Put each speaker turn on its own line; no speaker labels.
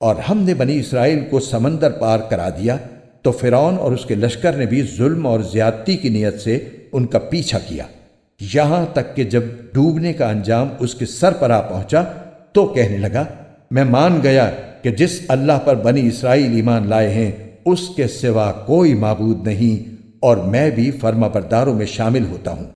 اور ہم نے بنی اسرائیل کو سمندر پار کرا دیا، تو فرعون اور اس کے لشکر نے بھی ظلم اور زیادتی کی نیت سے ان کا پیچھا کیا۔ یہاں تک کہ جب ڈوبنے کا انجام اس کے سر پر آ پہنچا، تو کہنے لگا، میں مان گیا کہ جس اللہ پر بنی اسرائیل ایمان لائے ہیں، اس کے سوا کوئی معبود نہیں اور میں بھی فرما برداروں میں شامل ہوتا ہوں۔